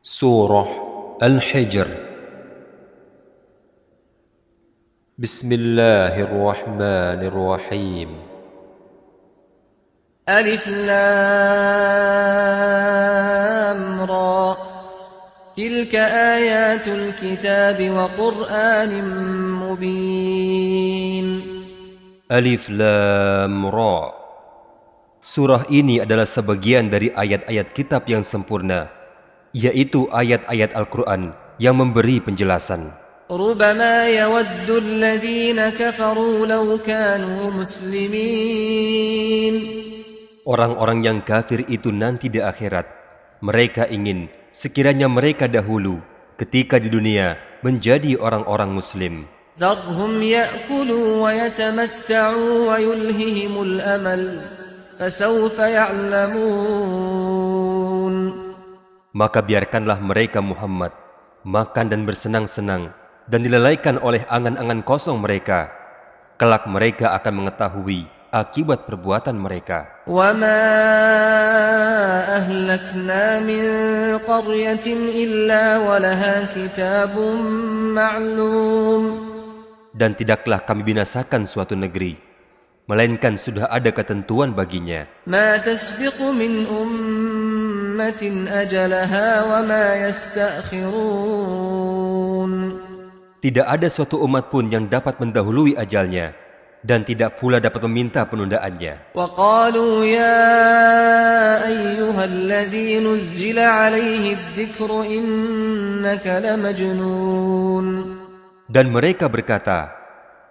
سورة الحجر. بسم الله الرحمن الرحيم. ألف لامرى تلك آيات الكتاب وقرآن مبين. ألف لامرى Surah ini adalah sebagian dari ayat-ayat kitab yang sempurna. yaitu ayat-ayat Al-Quran yang memberi penjelasan. ربما يود الذين كفروا لو كانوا مسلمين Orang-orang yang kafir itu nanti di akhirat, mereka ingin sekiranya mereka dahulu ketika di dunia menjadi orang-orang muslim. ذرهم يأكلوا ويتمتعوا ويلههم الأمل فسوف يعلمون Maka biarkanlah mereka Muhammad makan dan bersenang-senang dan dilelaikan oleh angan-angan kosong mereka. Kelak mereka akan mengetahui akibat perbuatan mereka. وما أهلكنا من قرية إلا ولها كتاب معلوم Dan tidaklah kami binasakan suatu negeri, melainkan sudah ada ketentuan baginya. ما تسبق من أمة أَجَلَهَا وَمَا يَسْتَأْخِرُونَ. Tidak ada suatu umat pun yang dapat mendahului ajalnya dan tidak pula dapat meminta penundaannya. Dan mereka berkata,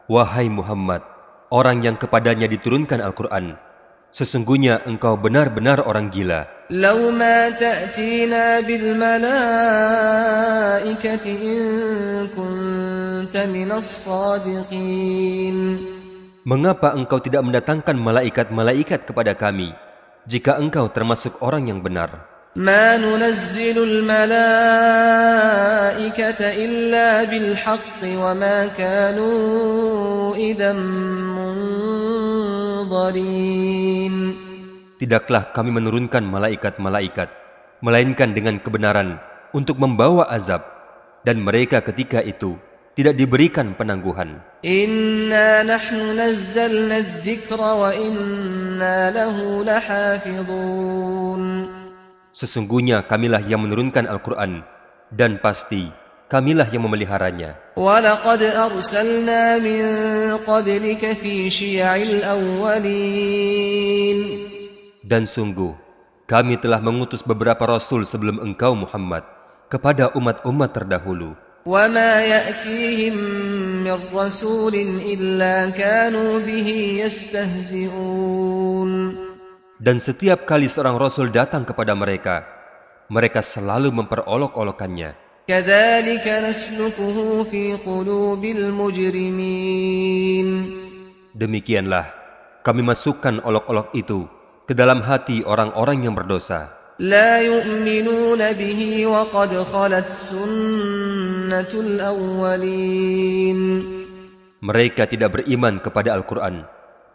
Wahai Muhammad, orang yang kepadanya diturunkan Al-Quran, sesungguhnya engkau benar-benar orang gila. لو ما تأتينا بالملائكة إن كنت من الصادقين Mengapa engkau tidak mendatangkan malaikat-malaikat kepada kami, jika engkau termasuk orang yang benar? ما ننزل الملائكة إلا بالحق وما كانوا إذا منظرين Tidaklah kami menurunkan malaikat-malaikat, melainkan dengan kebenaran untuk membawa azab, dan mereka ketika itu tidak diberikan penangguhan. إنا نحن نزلنا الذكر وإنا له لحافظون Sesungguhnya kamilah yang menurunkan Al-Quran, dan pasti kamilah yang memeliharanya. ولقد أرسلنا من قبلك في شيع الأولين Dan sungguh, kami telah mengutus beberapa rasul sebelum engkau Muhammad kepada umat-umat terdahulu. وما يأتيهم من رسول إلا كانوا به يستهزئون Dan setiap kali seorang rasul datang kepada mereka, mereka selalu memperolok-olokannya. كذلك نسلكه في قلوب المجرمين Demikianlah, kami masukkan olok-olok itu ke dalam hati orang-orang yang berdosa. لا يؤمنون به وقد خلت سنة الأولين Mereka tidak beriman kepada Al-Quran,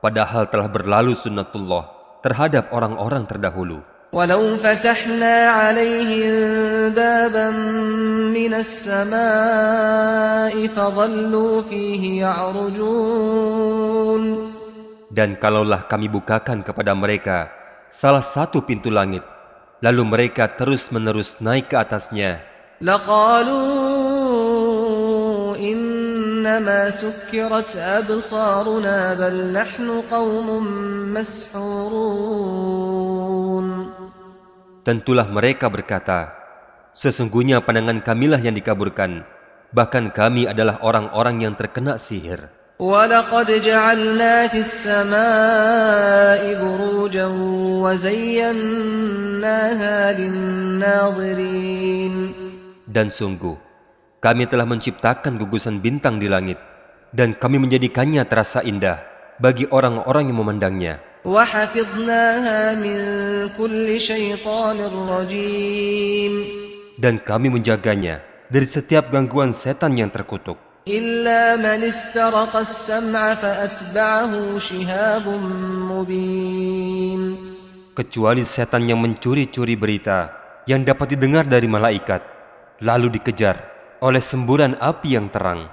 padahal telah berlalu sunnatullah terhadap orang-orang terdahulu. ولو فتحنا عليهم بابا من السماء فظلوا فيه يعرجون Dan kalaulah kami bukakan kepada mereka salah satu pintu langit, lalu mereka terus-menerus naik ke atasnya, لقالوا إنما سكرت أبصارنا بل نحن قوم مسحورون tentulah mereka berkata, Sesungguhnya pandangan kamilah yang dikaburkan, bahkan kami adalah orang-orang yang terkena sihir. ولقد جعلنا في السماء بروجا وزيناها للناظرين Dan sungguh, kami telah menciptakan gugusan bintang di langit, dan kami menjadikannya terasa indah bagi orang-orang yang memandangnya. Dan kami menjaganya dari setiap gangguan setan yang terkutuk. Kecuali setan yang mencuri-curi berita yang dapat didengar dari malaikat, lalu dikejar oleh semburan api yang terang.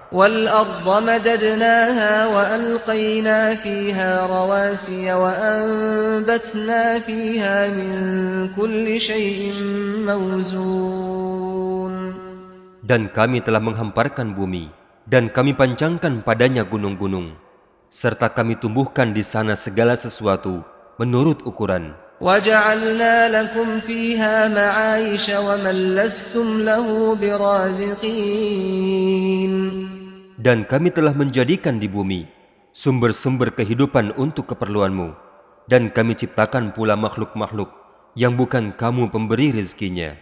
Dan kami telah menghamparkan bumi, dan kami pancangkan padanya gunung-gunung, serta kami tumbuhkan di sana segala sesuatu menurut ukuran. وجعلنا لكم فيها معايش ومن لستم له برازقين Dan kami telah menjadikan di bumi sumber-sumber kehidupan untuk keperluanmu, dan kami ciptakan pula makhluk-makhluk yang bukan kamu pemberi rezekinya.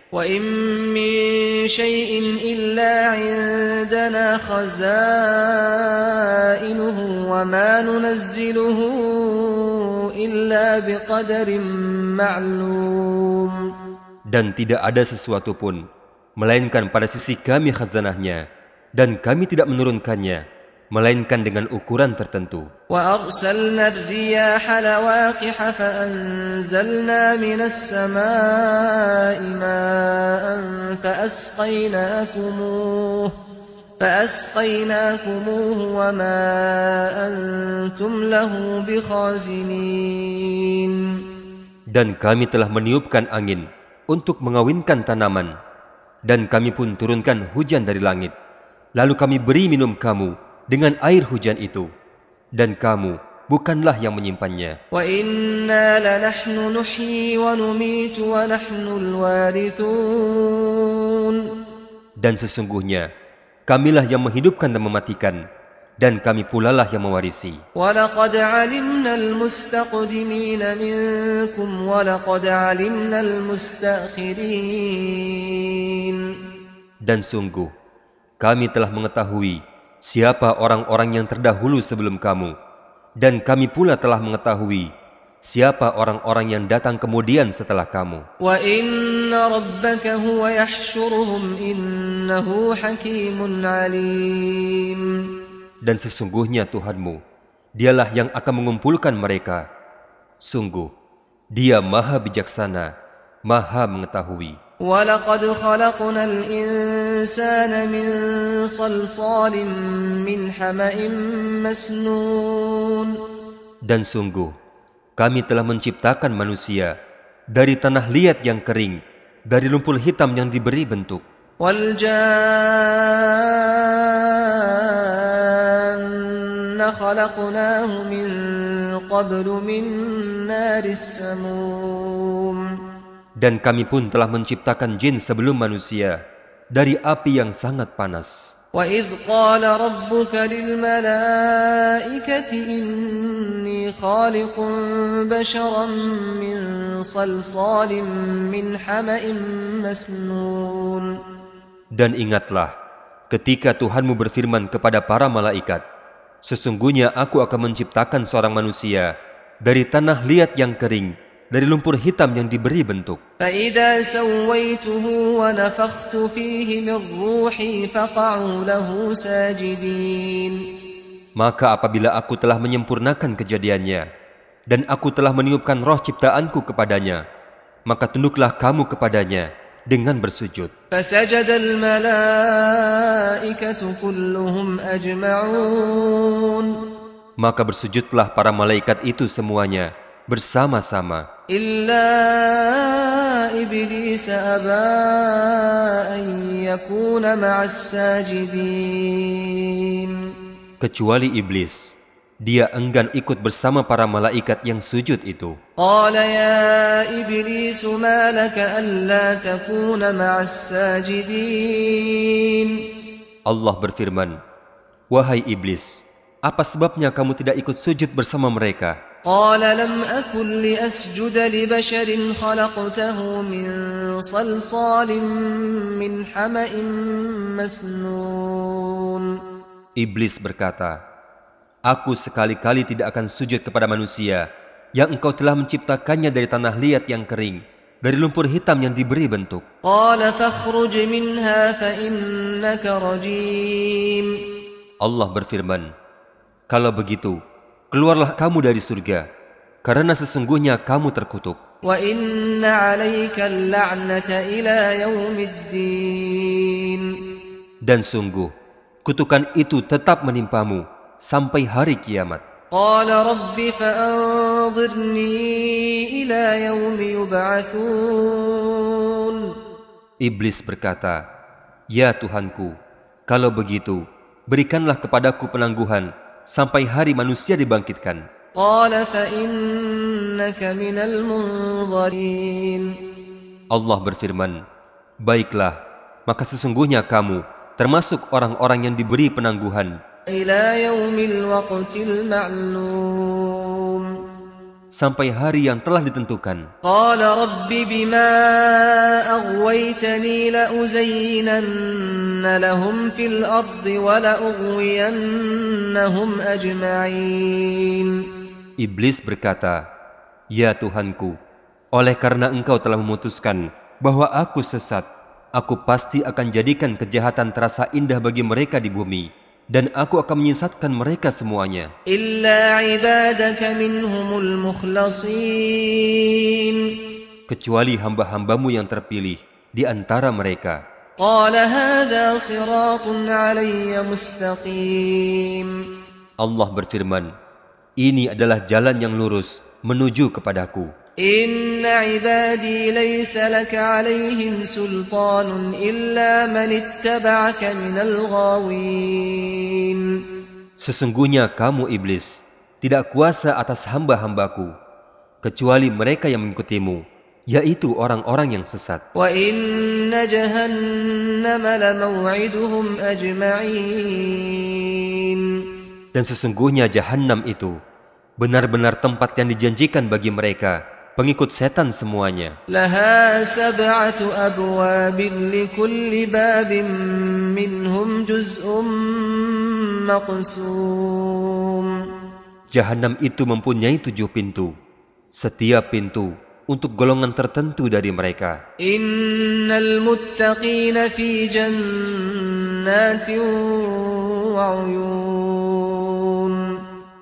Dan tidak ada sesuatu pun, melainkan pada sisi kami khazanahnya, dan kami tidak menurunkannya, melainkan dengan ukuran tertentu. وأرسلنا الرياح لواقح فأنزلنا من السماء ماء فأسقيناكموه فأسقيناكموه وما أنتم له بخازنين Dan kami telah meniupkan angin untuk mengawinkan tanaman, dan kami pun turunkan hujan dari langit. Lalu kami beri minum kamu dengan air hujan itu, dan kamu bukanlah yang menyimpannya. Dan sesungguhnya, kamilah yang menghidupkan dan mematikan, dan kami pulalah yang mewarisi. Dan sungguh, kami telah mengetahui siapa orang-orang yang terdahulu sebelum kamu, dan kami pula telah mengetahui siapa orang-orang yang datang kemudian setelah kamu. Dan sesungguhnya Tuhanmu, dialah yang akan mengumpulkan mereka. Sungguh, dia maha bijaksana, maha mengetahui. ولقد خلقنا الإنسان من صلصال من حمأ مسنون Dan sungguh, kami telah menciptakan manusia dari tanah liat yang kering, dari lumpur hitam yang diberi bentuk. والجان خلقناه من قبل من نار السموم Dan kami pun telah menciptakan jin sebelum manusia dari api yang sangat panas. وإذ قال ربك للملائكة إني خالق بشرا من صلصال من حمأ مسنون Dan ingatlah, ketika Tuhanmu berfirman kepada para malaikat, Sesungguhnya aku akan menciptakan seorang manusia dari tanah liat yang kering, dari lumpur hitam yang diberi bentuk. Maka apabila aku telah menyempurnakan kejadiannya, dan aku telah meniupkan roh ciptaanku kepadanya, maka tunduklah kamu kepadanya dengan bersujud. Maka bersujudlah para malaikat itu semuanya, bersama-sama. Kecuali iblis, dia enggan ikut bersama para malaikat yang sujud itu. Allah berfirman, Wahai iblis, apa sebabnya kamu tidak ikut sujud bersama mereka? قال لم أكن لأسجد لبشر خلقته من صلصال من حمأ مسنون Iblis berkata, Aku sekali-kali tidak akan sujud kepada manusia yang engkau telah menciptakannya dari tanah liat yang kering, dari lumpur hitam yang diberi bentuk. قال فاخرج منها فإنك رجيم Allah berfirman, Kalau begitu, keluarlah kamu dari surga, karena sesungguhnya kamu terkutuk. Dan sungguh, kutukan itu tetap menimpamu sampai hari kiamat. Iblis berkata, Ya Tuhanku, kalau begitu, berikanlah kepadaku penangguhan sampai hari manusia dibangkitkan. Allah berfirman, Baiklah, maka sesungguhnya kamu termasuk orang-orang yang diberi penangguhan. Sampai hari yang telah ditentukan. Qala rabbi لهم في الأرض ولأغوينهم أجمعين Iblis berkata, Ya Tuhanku, oleh karena engkau telah memutuskan bahwa aku sesat, aku pasti akan jadikan kejahatan terasa indah bagi mereka di bumi, dan aku akan menyesatkan mereka semuanya. إلا عبادك منهم المخلصين kecuali hamba-hambamu yang terpilih di antara mereka. قال هذا صراط علي مستقيم Allah berfirman, ini adalah jalan yang lurus menuju kepadaku. إن عبادي ليس لك عليهم سلطان إلا من اتبعك من الغاوين Sesungguhnya kamu iblis tidak kuasa atas hamba-hambaku, kecuali mereka yang mengikutimu, yaitu orang-orang yang sesat. Dan sesungguhnya Jahannam itu benar-benar tempat yang dijanjikan bagi mereka, pengikut setan semuanya. Laha. Jahannam itu mempunyai tujuh pintu. Setiap pintu untuk golongan tertentu dari mereka. Innal muttaqin fi wa.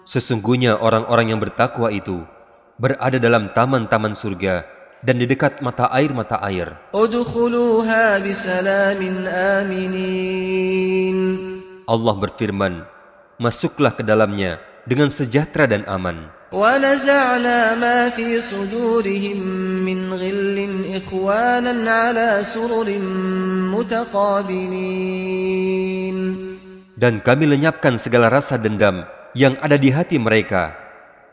Sesungguhnya orang-orang yang bertakwa itu berada dalam taman-taman surga dan di dekat mata air-mata air. Udkhuluha bisalamin aminin. Allah berfirman, masuklah ke dalamnya dengan sejahtera dan aman. ونزعنا ما في صدورهم من غل إخوانا على سرر متقابلين Dan kami lenyapkan segala rasa dendam yang ada di hati mereka.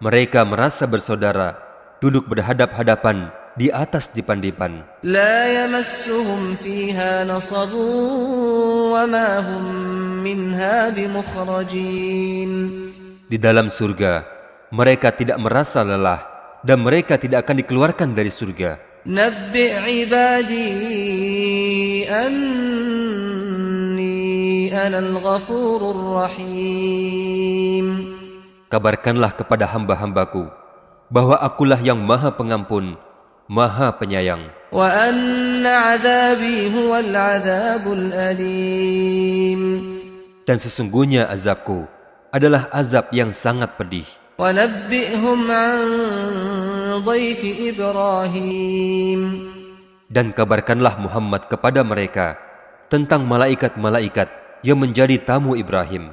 Mereka merasa bersaudara, duduk berhadap-hadapan di atas dipan-dipan. لا يمسهم فيها نصب وما هم منها بمخرجين Di dalam surga, mereka tidak merasa lelah dan mereka tidak akan dikeluarkan dari surga. Kabarkanlah kepada hamba-hambaku bahwa akulah yang maha pengampun, maha penyayang. Dan sesungguhnya azabku adalah azab yang sangat pedih. Dan kabarkanlah Muhammad kepada mereka tentang malaikat-malaikat yang menjadi tamu Ibrahim.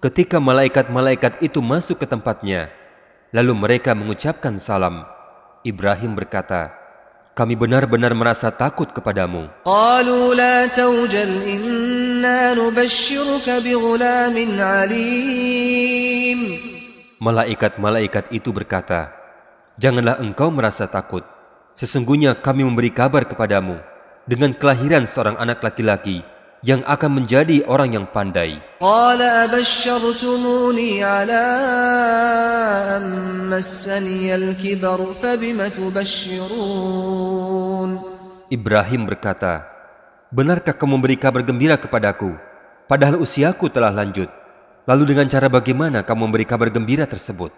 Ketika malaikat-malaikat itu masuk ke tempatnya, lalu mereka mengucapkan salam. Ibrahim berkata, kami benar-benar merasa takut kepadamu. Malaikat-malaikat itu berkata, Janganlah engkau merasa takut. Sesungguhnya kami memberi kabar kepadamu dengan kelahiran seorang anak laki-laki yang akan menjadi orang yang pandai. Ibrahim berkata, Benarkah kamu memberi kabar gembira kepadaku, padahal usiaku telah lanjut? Lalu dengan cara bagaimana kamu memberi kabar gembira tersebut?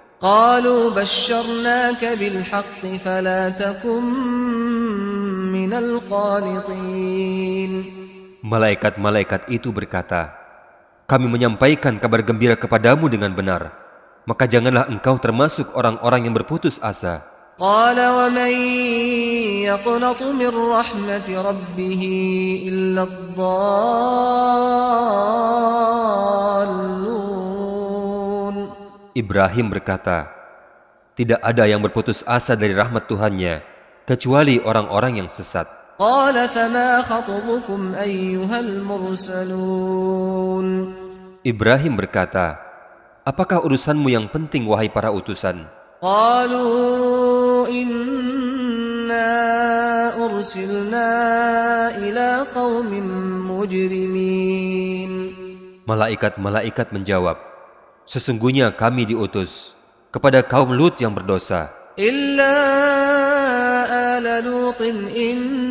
Malaikat-malaikat itu berkata, Kami menyampaikan kabar gembira kepadamu dengan benar, maka janganlah engkau termasuk orang-orang yang berputus asa. قال ومن يقنط من رحمة ربه إلا الضالون Ibrahim berkata, Tidak ada yang berputus asa dari rahmat Tuhannya, kecuali orang-orang yang sesat. قال فما خطبكم أيها المرسلون Ibrahim berkata, Apakah urusanmu yang penting, wahai para utusan? قالوا إنا أرسلنا إلى قوم مجرمين Malaikat-malaikat menjawab, Sesungguhnya kami diutus kepada kaum Lut yang berdosa. إلا آل لوط إنا لمنجوهم أجمعين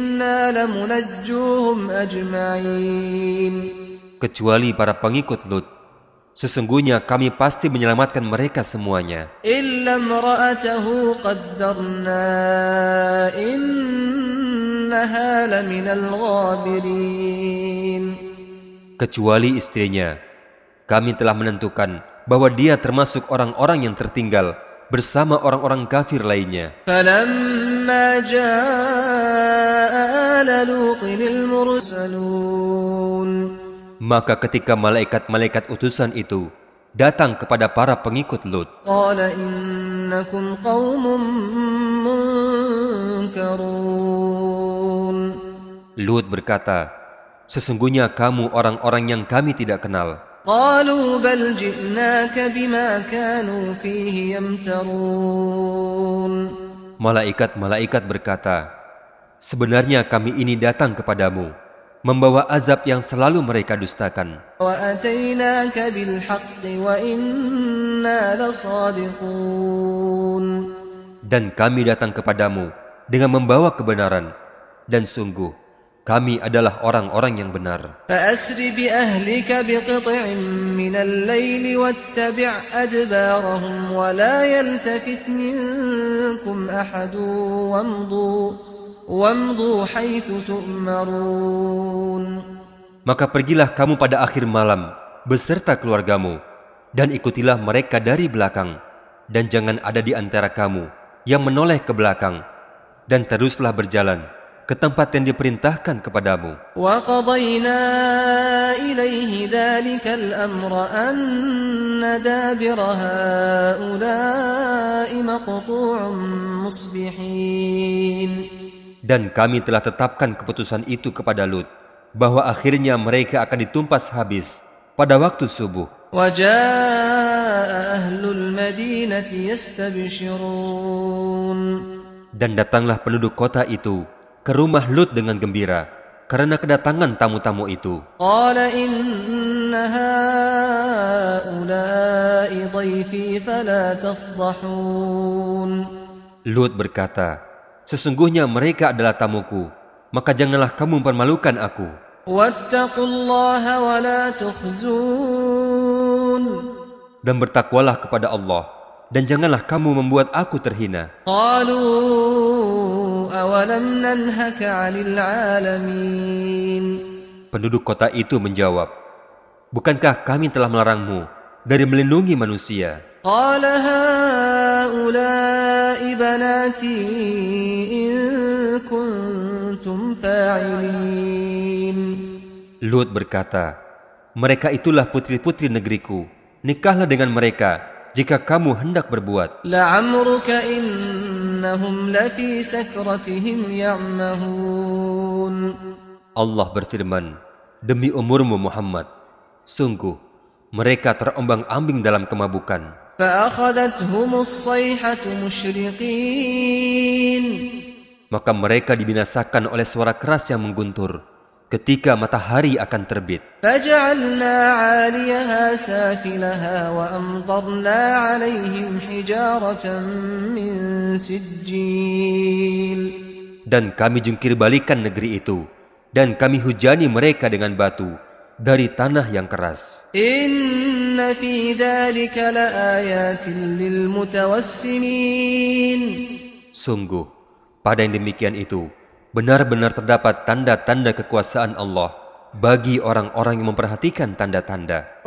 Kecuali para pengikut Lut, sesungguhnya kami pasti menyelamatkan mereka semuanya. Kecuali istrinya, kami telah menentukan bahwa dia termasuk orang-orang yang tertinggal bersama orang-orang kafir lainnya. Maka ketika malaikat-malaikat utusan itu datang kepada para pengikut Lut. Lut berkata, Sesungguhnya kamu orang-orang yang kami tidak kenal. قالوا بل جئناك بما كانوا فيه يمترون Malaikat-malaikat berkata, Sebenarnya kami ini datang kepadamu, membawa azab yang selalu mereka dustakan. وأتيناك بالحق وإنا لصادقون Dan kami datang kepadamu dengan membawa kebenaran. Dan sungguh, kami adalah orang-orang yang benar. Maka pergilah kamu pada akhir malam beserta keluargamu dan ikutilah mereka dari belakang dan jangan ada di antara kamu yang menoleh ke belakang dan teruslah berjalan ke tempat yang diperintahkan kepadamu. Dan kami telah tetapkan keputusan itu kepada Lut, bahwa akhirnya mereka akan ditumpas habis pada waktu subuh. Dan datanglah penduduk kota itu ke rumah Lut dengan gembira karena kedatangan tamu-tamu itu. Lut berkata, Sesungguhnya mereka adalah tamuku, maka janganlah kamu mempermalukan aku. Dan bertakwalah kepada Allah, dan janganlah kamu membuat aku terhina. أولم ننهك عن العالمين Penduduk kota itu menjawab, Bukankah kami telah melarangmu dari melindungi manusia? قال هؤلاء بناتي إن كنتم فاعلين Lut berkata, Mereka itulah putri-putri negeriku. Nikahlah dengan mereka jika kamu hendak berbuat. Allah berfirman, Demi umurmu Muhammad, sungguh mereka terombang-ambing dalam kemabukan. Maka mereka dibinasakan oleh suara keras yang mengguntur ketika matahari akan terbit. Dan kami jungkir balikan negeri itu, dan kami hujani mereka dengan batu dari tanah yang keras. Sungguh, pada yang demikian itu, benar-benar terdapat tanda-tanda kekuasaan Allah bagi orang-orang yang memperhatikan tanda-tanda.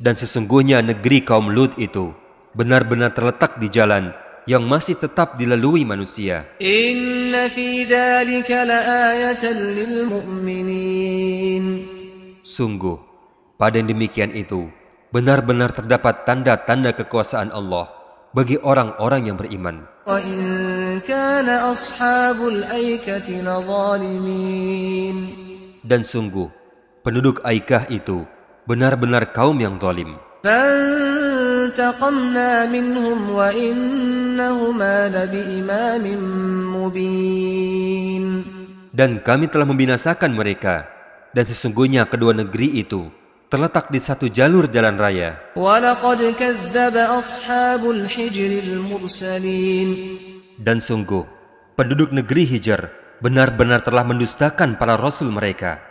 Dan sesungguhnya negeri kaum Lut itu benar-benar terletak di jalan yang masih tetap dilalui manusia. Sungguh, pada yang demikian itu benar-benar terdapat tanda-tanda kekuasaan Allah bagi orang-orang yang beriman. Dan sungguh, penduduk Aikah itu benar-benar kaum yang zalim. Dan kami telah membinasakan mereka, dan sesungguhnya kedua negeri itu terletak di satu jalur jalan raya. Dan sungguh, penduduk negeri Hijr benar-benar telah mendustakan para rasul mereka.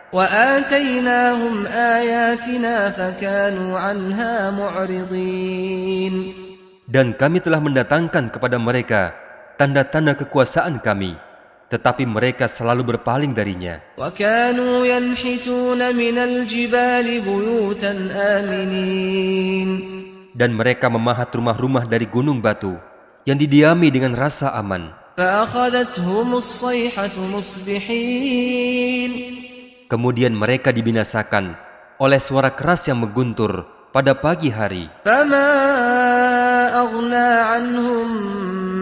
Dan kami telah mendatangkan kepada mereka tanda-tanda kekuasaan kami tetapi mereka selalu berpaling darinya. Dan mereka memahat rumah-rumah dari gunung batu yang didiami dengan rasa aman. Kemudian mereka dibinasakan oleh suara keras yang mengguntur pada pagi hari.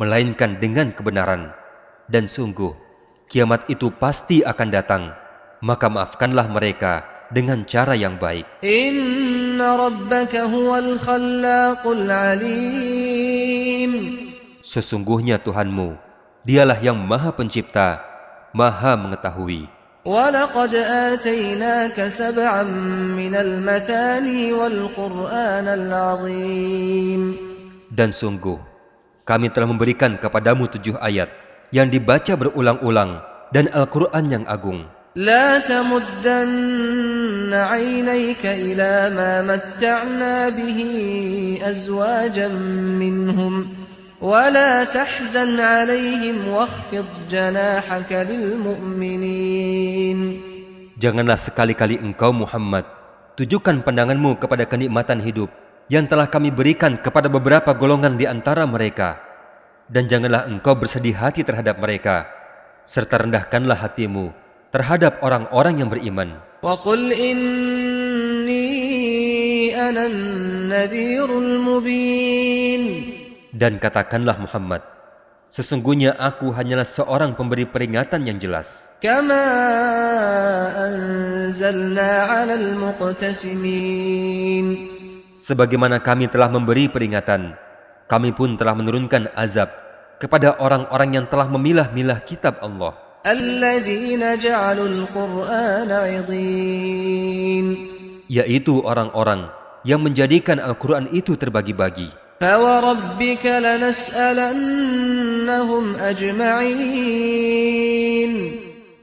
melainkan dengan kebenaran. Dan sungguh, kiamat itu pasti akan datang, maka maafkanlah mereka dengan cara yang baik. إن ربك هو الخلاق العليم Sesungguhnya Tuhanmu, dialah yang maha pencipta, maha mengetahui. ولقد آتيناك سبعا من المثاني والقرآن العظيم Dan sungguh, kami telah memberikan kepadamu tujuh ayat yang dibaca berulang-ulang dan Al-Quran yang agung. لا تمدن عينيك إلى ما متعنا به أزواجا منهم ولا تحزن عليهم واخفض جناحك للمؤمنين Janganlah sekali-kali engkau Muhammad tujukan pandanganmu kepada kenikmatan hidup yang telah kami berikan kepada beberapa golongan di antara mereka. Dan janganlah engkau bersedih hati terhadap mereka, serta rendahkanlah hatimu terhadap orang-orang yang beriman. Dan katakanlah Muhammad, Sesungguhnya aku hanyalah seorang pemberi peringatan yang jelas. Kama. Sebagaimana kami telah memberi peringatan, kami pun telah menurunkan azab kepada orang-orang yang telah memilah-milah kitab Allah. Yaitu orang-orang yang menjadikan Al-Quran itu terbagi-bagi.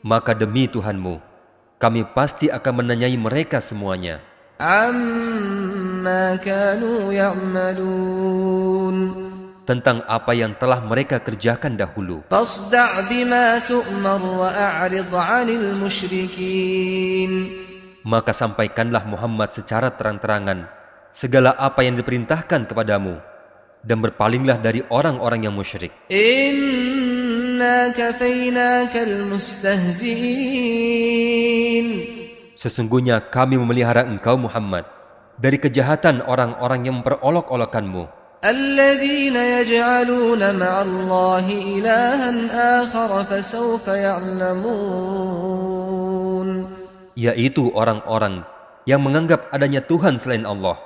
Maka demi Tuhanmu, kami pasti akan menanyai mereka semuanya tentang apa yang telah mereka kerjakan dahulu. Maka sampaikanlah Muhammad secara terang-terangan segala apa yang diperintahkan kepadamu dan berpalinglah dari orang-orang yang musyrik. Inna kafainakal mustahzi'in Sesungguhnya kami memelihara engkau Muhammad dari kejahatan orang-orang yang memperolok-olokanmu. الذين يجعلون مع الله إلها آخر فسوف يعلمون yaitu orang-orang yang menganggap adanya Tuhan selain Allah.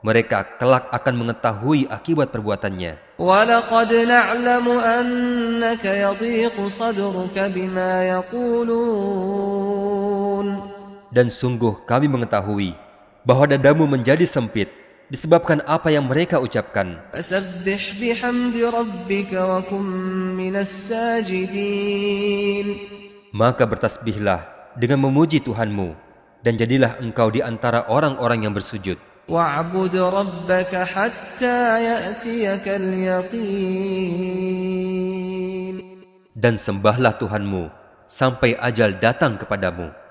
mereka kelak akan mengetahui akibat perbuatannya. ولقد نعلم أنك يضيق صدرك بما يقولون Dan sungguh kami mengetahui bahwa dadamu menjadi sempit disebabkan apa yang mereka ucapkan. Maka bertasbihlah dengan memuji Tuhanmu dan jadilah engkau di antara orang-orang yang bersujud. Dan sembahlah Tuhanmu sampai ajal datang kepadamu.